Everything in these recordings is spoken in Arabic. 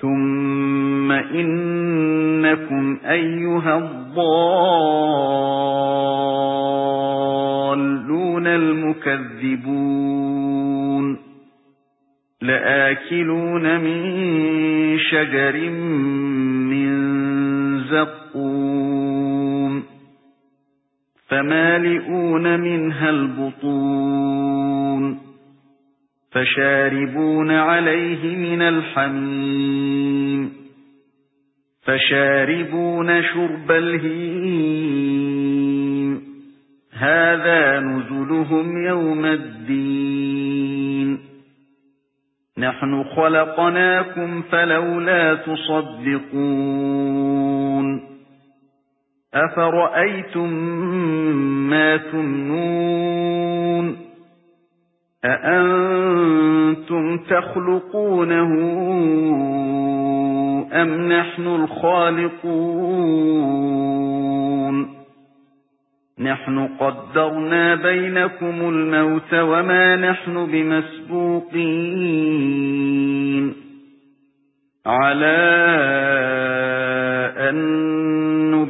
ثُمَّ إِنَّكُمْ أَيُّهَا الضَّالُّونَ الْمُكَذِّبُونَ لَآكِلُونَ مِنْ شَجَرٍ مِنْ زَقُّومٍ فَمَالِئُونَ مِنْهَا الْبُطُونَ فَشَارِبُونَ عَلَيْهِ مِنَ الْحَمِيمِ فَشَارِبُونَ شُرْبَ الْهِيمِ هَذَا نُزُلُهُمْ يَوْمَ الدِّينِ نَحْنُ خَلَقْنَاكُمْ فَلَوْلَا تُصَدِّقُونَ أَفَرَأَيْتُم مَّا تُمْنُونَ أَأَنتُمْ تَخْلُقُونَهُ أَمْ نَحْنُ الْخَالِقُونَ؟ نَحْنُ قَدَّرْنَا بَيْنَكُمُ الْمَوْتَ وَمَا نَحْنُ بِمَسْبُوقِينَ. عَلَى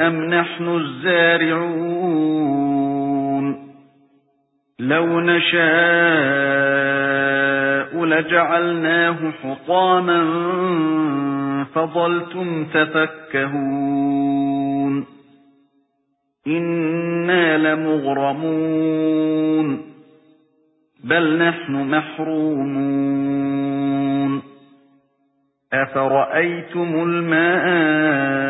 أَمْ نَحْنُ الزَّارِعُونَ لَوْ نَشَاءُ لَجَعَلْنَاهُ حُطَامًا فَظَلْتُمْ تَفَكَّهُونَ إِنَّا لَمُغْرَمُونَ بَلْ نَحْنُ مَحْرُومُونَ أَفَرَأَيْتُمُ الْمَاءَ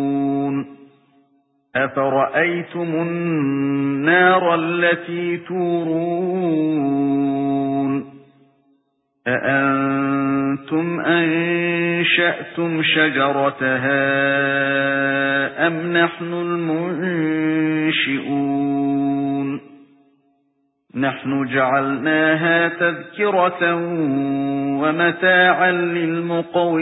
أَفَرَأَيْتُمُ النَّارَ الَّتِي تُورُونَ أَأَنتُمْ أَنشَأْتُمْ شَجَرَتَهَا أَمْ نَحْنُ الْمُنشِئُونَ نَحْنُ جَعَلْنَاهَا تَذْكِرَةً وَمَتَاعًا لِلْمُقْوِينَ